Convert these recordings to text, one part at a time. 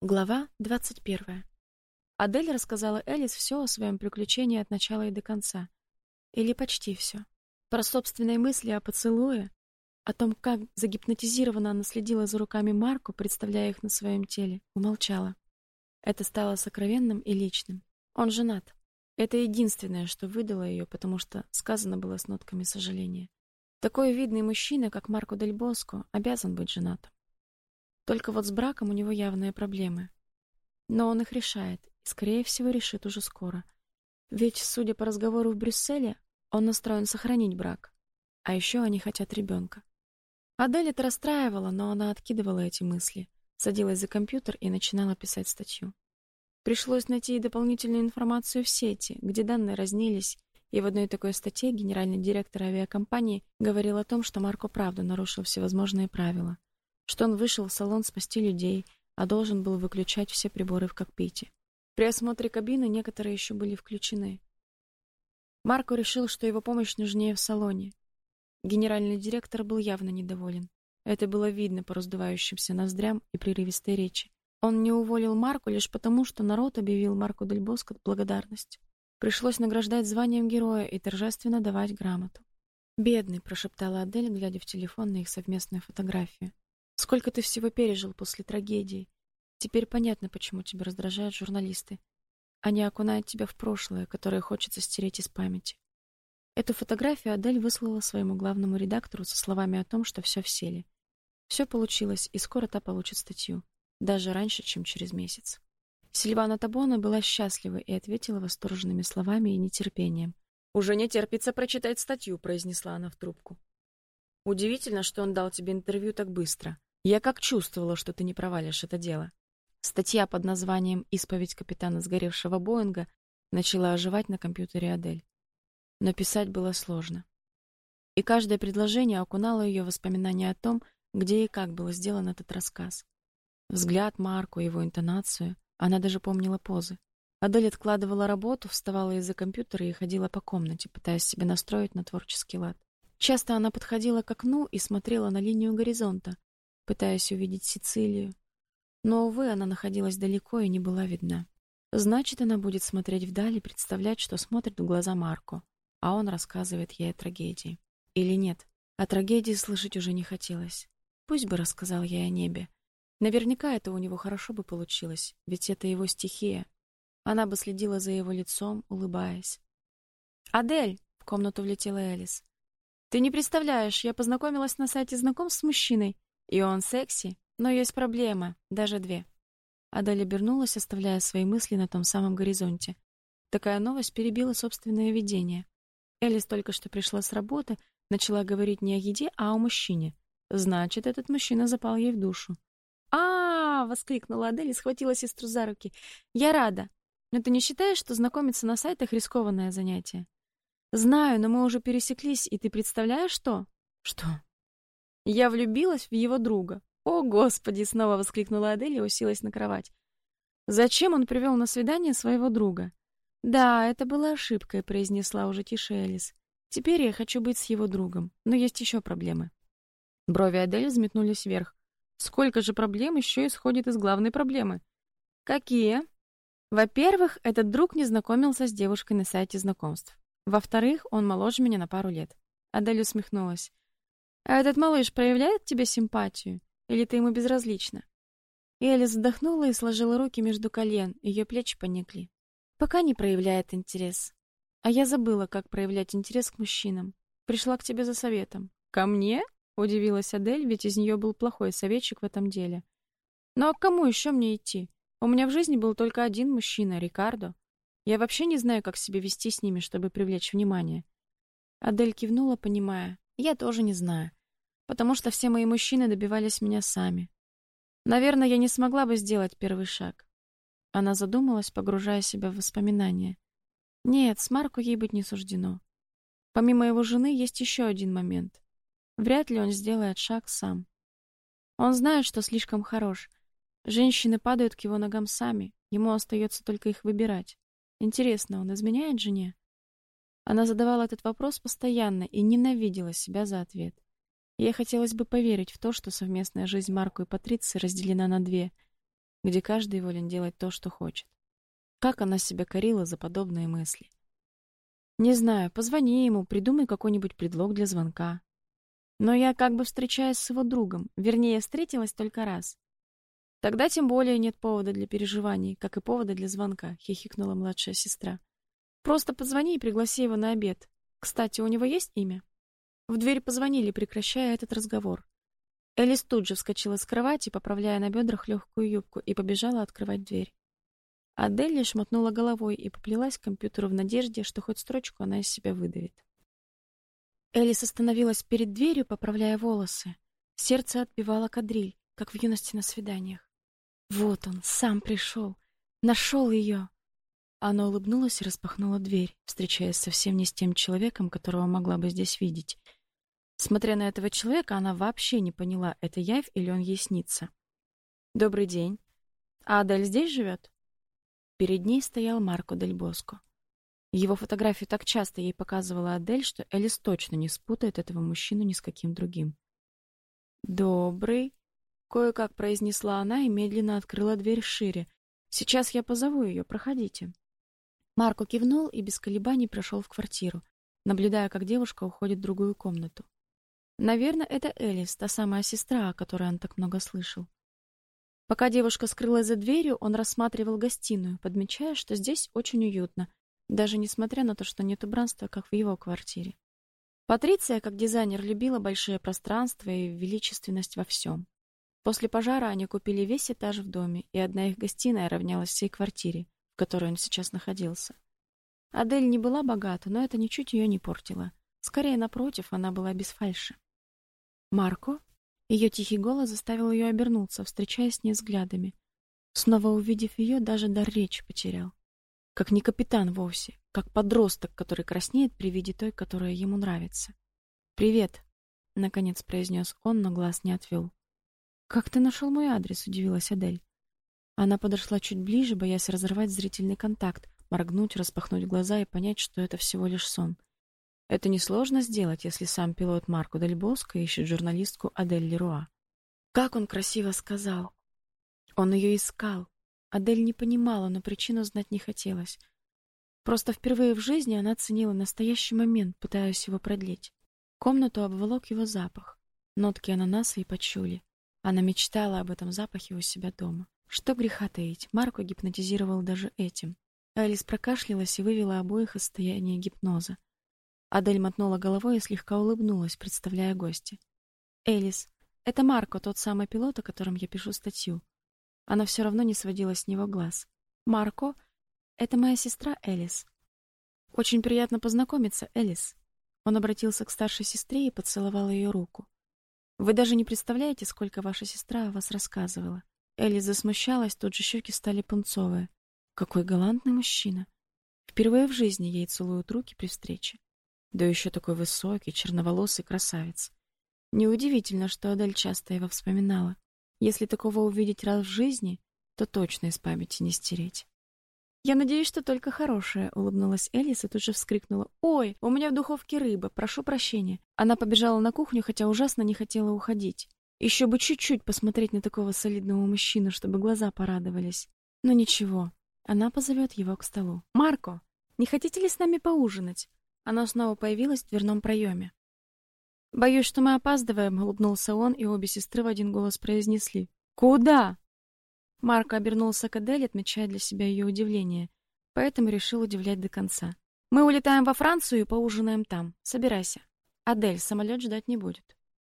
Глава 21. Адель рассказала Элис все о своем приключении от начала и до конца. Или почти все. Про собственные мысли о поцелуе, о том, как загипнотизированно она следила за руками Марку, представляя их на своем теле, умолчала. Это стало сокровенным и личным. Он женат. Это единственное, что выдало ее, потому что сказано было с нотками сожаления. Такой видный мужчина, как Марко Дель Боско, обязан быть женатым. Только вот с браком у него явные проблемы. Но он их решает, и, скорее всего, решит уже скоро. Ведь, судя по разговору в Брюсселе, он настроен сохранить брак. А еще они хотят ребенка. Адель это расстраивала, но она откидывала эти мысли, садилась за компьютер и начинала писать статью. Пришлось найти и дополнительную информацию в сети, где данные разнились, и в одной такой статье генеральный директор авиакомпании говорил о том, что Марко правда нарушил всевозможные правила что он вышел в салон спасти людей, а должен был выключать все приборы в кокпите. При осмотре кабины некоторые еще были включены. Марко решил, что его помощь нужнее в салоне. Генеральный директор был явно недоволен. Это было видно по раздувающимся ноздрям и прерывистой речи. Он не уволил Марку лишь потому, что народ объявил Марку Дель Боско благодарность. Пришлось награждать званием героя и торжественно давать грамоту. "Бедный", прошептала Адель, глядя в телефон на их совместную фотографию. Сколько ты всего пережил после трагедии. Теперь понятно, почему тебя раздражают журналисты. Они окунают тебя в прошлое, которое хочется стереть из памяти. Эту фотографию Адель выслала своему главному редактору со словами о том, что все в силе. Все получилось, и скоро та получит статью, даже раньше, чем через месяц. Сильвана Табона была счастлива и ответила восторженными словами и нетерпением. Уже не терпится прочитать статью, произнесла она в трубку. Удивительно, что он дал тебе интервью так быстро. Я как чувствовала, что ты не провалишь это дело. Статья под названием Исповедь капитана сгоревшего Боинга начала оживать на компьютере Адель. Но писать было сложно. И каждое предложение окунало ее воспоминания о том, где и как был сделан этот рассказ. Взгляд Марку, его интонацию, она даже помнила позы. Адель откладывала работу, вставала из-за компьютера и ходила по комнате, пытаясь себя настроить на творческий лад. Часто она подходила к окну и смотрела на линию горизонта, пытаясь увидеть Сицилию. Но, увы, она находилась далеко и не была видна. Значит, она будет смотреть вдаль и представлять, что смотрит в глаза Марко, а он рассказывает ей о трагедии. Или нет, о трагедии слышать уже не хотелось. Пусть бы рассказал ей о небе. Наверняка это у него хорошо бы получилось, ведь это его стихия. Она бы следила за его лицом, улыбаясь. «Адель!» — в комнату влетела Элис. «Ты не представляешь, я познакомилась на сайте знакомств с мужчиной. И он секси, но есть проблема, даже две. Адель обернулась, оставляя свои мысли на том самом горизонте. Такая новость перебила собственное видение. Элис только что пришла с работы, начала говорить не о еде, а о мужчине. Значит, этот мужчина запал ей в душу. А, -а, -а воскликнула Адель и схватила сестру за руки. Я рада. Но ты не считаешь, что знакомиться на сайтах рискованное занятие? Знаю, но мы уже пересеклись, и ты представляешь что? Что? Я влюбилась в его друга. О, господи, снова воскликнула Адель и уселась на кровать. Зачем он привел на свидание своего друга? Да, это была ошибкой, произнесла уже тише Элис. Теперь я хочу быть с его другом, но есть еще проблемы. Брови Адель взметнулись вверх. Сколько же проблем еще исходит из главной проблемы? Какие? Во-первых, этот друг не знакомился с девушкой на сайте знакомств. Во-вторых, он моложе меня на пару лет. Адель усмехнулась. А этот малыш проявляет тебе симпатию или ты ему безразлична? Элли вздохнула и сложила руки между колен, ее плечи поникли. Пока не проявляет интерес. А я забыла, как проявлять интерес к мужчинам. Пришла к тебе за советом. Ко мне? удивилась Адель, ведь из нее был плохой советчик в этом деле. Ну а к кому еще мне идти? У меня в жизни был только один мужчина, Рикардо. Я вообще не знаю, как себя вести с ними, чтобы привлечь внимание. Адель кивнула, понимая: "Я тоже не знаю потому что все мои мужчины добивались меня сами. Наверное, я не смогла бы сделать первый шаг. Она задумалась, погружая себя в воспоминания. Нет, с Марко ей быть не суждено. Помимо его жены есть еще один момент. Вряд ли он сделает шаг сам. Он знает, что слишком хорош. Женщины падают к его ногам сами, ему остается только их выбирать. Интересно, он изменяет жене? Она задавала этот вопрос постоянно и ненавидела себя за ответ. Ей хотелось бы поверить в то, что совместная жизнь Марко и Патриции разделена на две. где каждый волен делать то, что хочет. Как она себя корила за подобные мысли. Не знаю, позвони ему, придумай какой-нибудь предлог для звонка. Но я как бы встречаюсь с его другом, вернее, встретилась только раз. Тогда тем более нет повода для переживаний, как и повода для звонка, хихикнула младшая сестра. Просто позвони и пригласи его на обед. Кстати, у него есть имя? В дверь позвонили, прекращая этот разговор. Элис тут же вскочила с кровати, поправляя на бедрах легкую юбку, и побежала открывать дверь. Адель лишь мотнула головой и поплелась к компьютеру в надежде, что хоть строчку она из себя выдавит. Элис остановилась перед дверью, поправляя волосы. Сердце отбивало кадриль, как в юности на свиданиях. Вот он, сам пришел, нашел ее. Она улыбнулась и распахнула дверь, встречаясь совсем не с тем человеком, которого могла бы здесь видеть. Смотря на этого человека, она вообще не поняла, это явь или он ей снится. «Добрый день. А Адель здесь живет?» Перед ней стоял Марко Дель Боско. Его фотографию так часто ей показывала Адель, что Элис точно не спутает этого мужчину ни с каким другим. «Добрый», — кое-как произнесла она и медленно открыла дверь шире. «Сейчас я позову ее, проходите». Марко кивнул и без колебаний прошел в квартиру, наблюдая, как девушка уходит в другую комнату. Наверное, это Элис, та самая сестра, о которой он так много слышал. Пока девушка скрылась за дверью, он рассматривал гостиную, подмечая, что здесь очень уютно, даже несмотря на то, что нет убранства, как в его квартире. Патриция, как дизайнер, любила большие пространства и величественность во всем. После пожара они купили весь этаж в доме, и одна их гостиная равнялась всей квартире, в которой он сейчас находился. Адель не была богата, но это ничуть ее не портило. Скорее, напротив, она была без фальши. Марко? Ее тихий голос заставил ее обернуться, встречаясь с ней взглядами. Снова увидев ее, даже дар речи потерял. Как не капитан вовсе, как подросток, который краснеет при виде той, которая ему нравится. «Привет», — наконец произнес он, но глаз не отвел. «Как ты нашел мой адрес?» — удивилась Адель. Она подошла чуть ближе, боясь разорвать зрительный контакт, моргнуть, распахнуть глаза и понять, что это всего лишь сон. Это несложно сделать, если сам пилот Марко Дель Боско ищет журналистку Адель Леруа. Как он красиво сказал. Он ее искал. Адель не понимала, но причину знать не хотелось. Просто впервые в жизни она ценила настоящий момент, пытаясь его продлить. Комнату обволок его запах. Нотки ананаса и пачули. Она мечтала об этом запахе у себя дома. Что греха таить, Марко гипнотизировал даже этим. Алис прокашлялась и вывела обоих из состояния гипноза. Адель мотнула головой и слегка улыбнулась, представляя гостя. Элис, это Марко, тот самый пилот, о котором я пишу статью. Она все равно не сводила с него глаз. Марко, это моя сестра Элис. Очень приятно познакомиться, Элис. Он обратился к старшей сестре и поцеловал ее руку. Вы даже не представляете, сколько ваша сестра о вас рассказывала. Элис засмущалась, тут же щеки стали пунцовые. Какой галантный мужчина. Впервые в жизни ей целуют руки при встрече. Да еще такой высокий, черноволосый красавец. Неудивительно, что Адель часто его вспоминала. Если такого увидеть раз в жизни, то точно из памяти не стереть. «Я надеюсь, что только хорошее», — улыбнулась Элис и тут же вскрикнула. «Ой, у меня в духовке рыба, прошу прощения». Она побежала на кухню, хотя ужасно не хотела уходить. Еще бы чуть-чуть посмотреть на такого солидного мужчину, чтобы глаза порадовались. Но ничего, она позовет его к столу. «Марко, не хотите ли с нами поужинать?» Она снова появилась в дверном проеме. «Боюсь, что мы опаздываем», — улыбнулся он, и обе сестры в один голос произнесли. «Куда?» Марко обернулся к Адель, отмечая для себя ее удивление, поэтому решил удивлять до конца. «Мы улетаем во Францию и поужинаем там. Собирайся. Адель, самолет ждать не будет».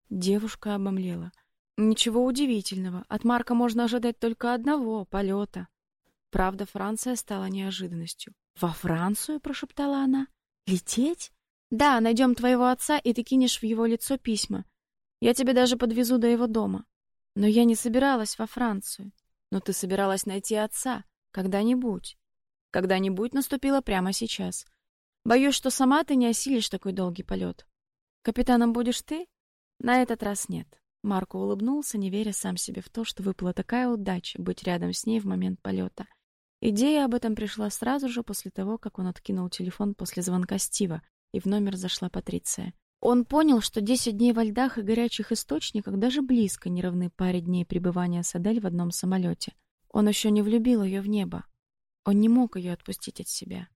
Девушка обомлела. Ничего удивительного. От Марка можно ожидать только одного — полета. Правда, Франция стала неожиданностью. «Во Францию?» — прошептала она. Лететь? Да, найдем твоего отца, и ты кинешь в его лицо письма. Я тебя даже подвезу до его дома. Но я не собиралась во Францию. Но ты собиралась найти отца когда-нибудь. Когда-нибудь наступило прямо сейчас. Боюсь, что сама ты не осилишь такой долгий полет. Капитаном будешь ты? На этот раз нет. Марко улыбнулся, не веря сам себе в то, что выпала такая удача быть рядом с ней в момент полета. Идея об этом пришла сразу же после того, как он откинул телефон после звонка Стива, и в номер зашла Патриция. Он понял, что 10 дней во льдах и горячих источниках даже близко не равны паре дней пребывания с Адель в одном самолете. Он еще не влюбил ее в небо. Он не мог ее отпустить от себя.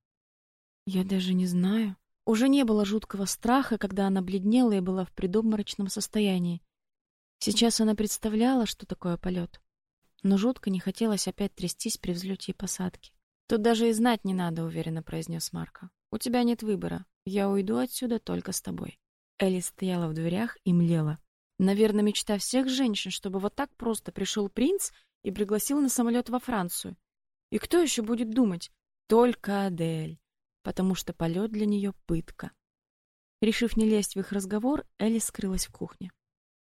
Я даже не знаю. Уже не было жуткого страха, когда она бледнела и была в предобморочном состоянии. Сейчас она представляла, что такое полет. Но жутко не хотелось опять трястись при взлете и посадке. «Тут даже и знать не надо», — уверенно произнес Марко. «У тебя нет выбора. Я уйду отсюда только с тобой». Элли стояла в дверях и млела. Наверное, мечта всех женщин, чтобы вот так просто пришел принц и пригласил на самолет во Францию. И кто еще будет думать? Только Адель, потому что полет для нее пытка. Решив не лезть в их разговор, Элли скрылась в кухне.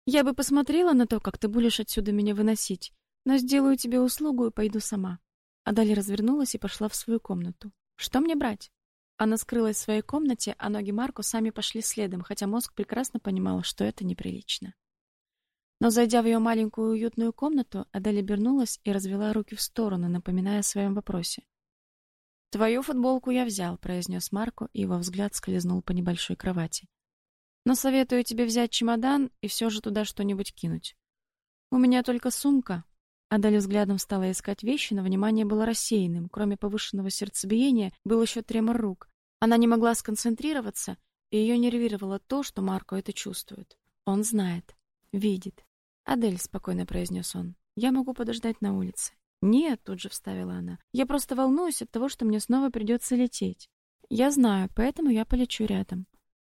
«Я бы посмотрела на то, как ты будешь отсюда меня выносить, но сделаю тебе услугу и пойду сама». Адель развернулась и пошла в свою комнату. «Что мне брать?» Она скрылась в своей комнате, а ноги Марку сами пошли следом, хотя мозг прекрасно понимал, что это неприлично. Но зайдя в ее маленькую уютную комнату, Адель обернулась и развела руки в стороны, напоминая о своем вопросе. «Твою футболку я взял», — произнес Марко, и его взгляд скользнул по небольшой кровати. «Но советую тебе взять чемодан и все же туда что-нибудь кинуть. У меня только сумка». Адель взглядом стала искать вещи, но внимание было рассеянным. Кроме повышенного сердцебиения, был еще тремор рук, она не могла сконцентрироваться, и ее нервировало то, что Марко это чувствует. Он знает, видит. «Адель», — спокойно произнес он, — «я могу подождать на улице». «Нет», — тут же вставила она, — «я просто волнуюсь от того, что мне снова придется лететь». «Я знаю, поэтому я полечу рядом».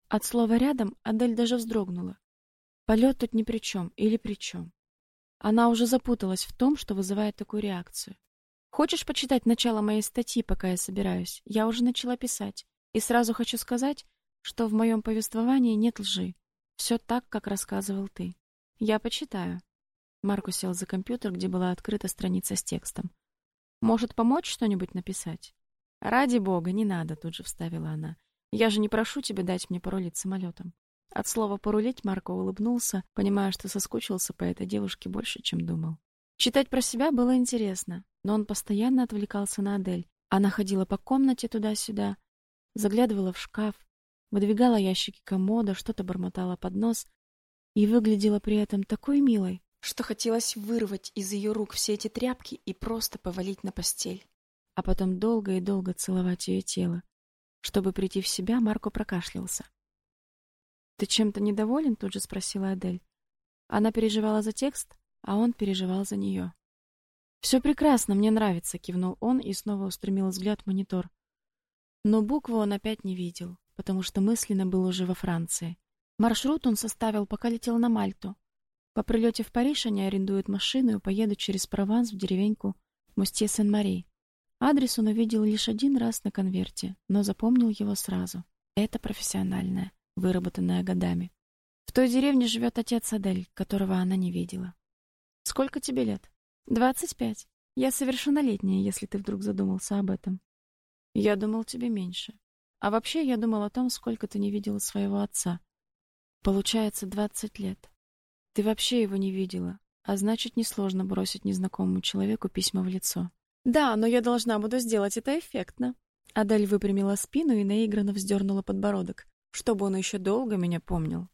От слова «рядом» Адель даже вздрогнула. Полет тут ни при чем или при чем. Она уже запуталась в том, что вызывает такую реакцию. «Хочешь почитать начало моей статьи, пока я собираюсь? Я уже начала писать. И сразу хочу сказать, что в моем повествовании нет лжи. Все так, как рассказывал ты. Я почитаю. Марко сел за компьютер, где была открыта страница с текстом. Может, помочь что-нибудь написать? Ради бога, не надо, тут же вставила она. Я же не прошу тебя дать мне порулить самолетом. От слова порулить Марко улыбнулся, понимая, что соскучился по этой девушке больше, чем думал. Читать про себя было интересно, но он постоянно отвлекался на Адель. Она ходила по комнате туда-сюда, заглядывала в шкаф, выдвигала ящики комода, что-то бормотала под нос и выглядела при этом такой милой, что хотелось вырвать из ее рук все эти тряпки и просто повалить на постель, а потом долго и долго целовать ее тело. Чтобы прийти в себя, Марко прокашлялся. «Ты чем-то недоволен?» — тут же спросила Адель. Она переживала за текст, а он переживал за нее. «Все прекрасно, мне нравится», — кивнул он и снова устремил взгляд в монитор. Но букву он опять не видел, потому что мысленно был уже во Франции. Маршрут он составил, пока летел на Мальту. По прилете в Париж они арендуют машину и поедут через Прованс в деревеньку Мустье-Сен-Мари. Адрес он увидел лишь один раз на конверте, но запомнил его сразу. Это профессиональное, выработанное годами. В той деревне живет отец Адель, которого она не видела. Сколько тебе лет? Двадцать пять. Я совершеннолетняя, если ты вдруг задумался об этом. Я думал, тебе меньше. А вообще, я думал о том, сколько ты не видела своего отца. Получается, двадцать лет. Ты вообще его не видела, а значит, несложно бросить незнакомому человеку письма в лицо. Да, но я должна буду сделать это эффектно. Адель выпрямила спину и наигранно вздернула подбородок, чтобы он еще долго меня помнил.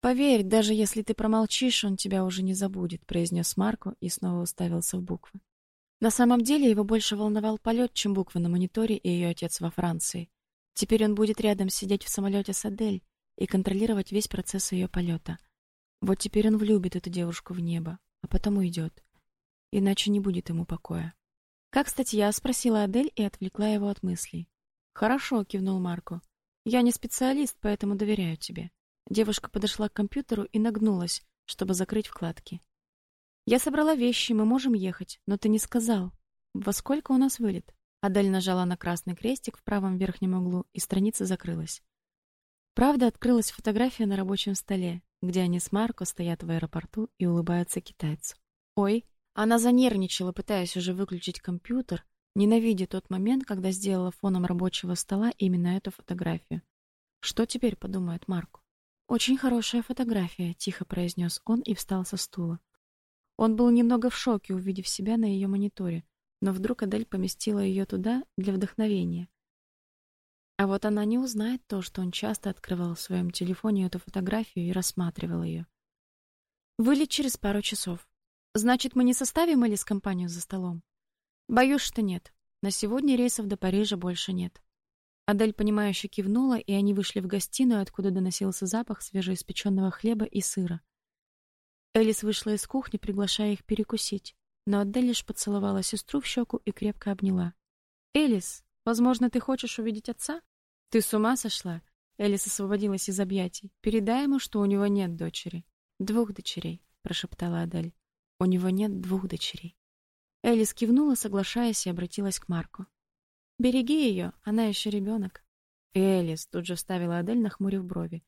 Поверь, даже если ты промолчишь, он тебя уже не забудет, произнес Марко и снова уставился в буквы. На самом деле его больше волновал полет, чем буквы на мониторе и ее отец во Франции. Теперь он будет рядом сидеть в самолете с Адель и контролировать весь процесс ее полета. Вот теперь он влюбит эту девушку в небо, а потом уйдет. Иначе не будет ему покоя. «Как статья?» — спросила Адель и отвлекла его от мыслей. «Хорошо», — кивнул Марко. «Я не специалист, поэтому доверяю тебе». Девушка подошла к компьютеру и нагнулась, чтобы закрыть вкладки. Я собрала вещи, мы можем ехать, но ты не сказал, во сколько у нас вылет. Адель нажала на красный крестик в правом верхнем углу, и страница закрылась. Правда, открылась фотография на рабочем столе, где они с Марко стоят в аэропорту и улыбаются китайцу. Ой, она занервничала, пытаясь уже выключить компьютер, ненавидя тот момент, когда сделала фоном рабочего стола именно эту фотографию. Что теперь подумает Марко? Очень хорошая фотография, тихо произнес он и встал со стула. Он был немного в шоке, увидев себя на ее мониторе, но вдруг Адель поместила ее туда для вдохновения. А вот она не узнает то, что он часто открывал в своем телефоне эту фотографию и рассматривал ее. Вылет через пару часов. Значит, мы не составим Элис компанию за столом. Боюсь, что нет. На сегодня рейсов до Парижа больше нет. Адель понимающе кивнула, и они вышли в гостиную, откуда доносился запах свежеиспеченного хлеба и сыра. Элис вышла из кухни, приглашая их перекусить, но Адель лишь поцеловала сестру в щеку и крепко обняла. Элис, возможно, ты хочешь увидеть отца? Ты с ума сошла? Элис освободилась из объятий. Передай ему, что у него нет дочери. Двух дочерей, прошептала Адель. У него нет двух дочерей. Элис кивнула, соглашаясь, и обратилась к Марку. Береги ее, она еще ребенок». Элис тут же вставила Адель, нахмурив брови.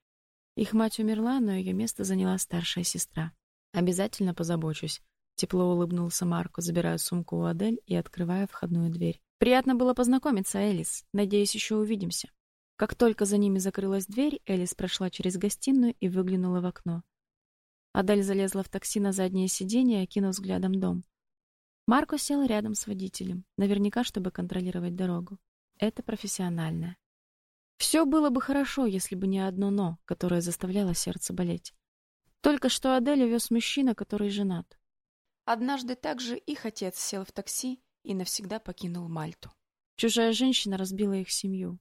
Их мать умерла, но ее место заняла старшая сестра. Обязательно позабочусь, тепло улыбнулся Марко, забирая сумку у Адель и открывая входную дверь. Приятно было познакомиться, Элис. Надеюсь, еще увидимся. Как только за ними закрылась дверь, Элис прошла через гостиную и выглянула в окно. Адель залезла в такси на заднее сиденье, окинув взглядом дом. Марко сел рядом с водителем, наверняка, чтобы контролировать дорогу. Это профессионально. Все было бы хорошо, если бы не одно но, которое заставляло сердце болеть. Только что Адель вез мужчина, который женат. Однажды также их отец сел в такси и навсегда покинул Мальту. Чужая женщина разбила их семью.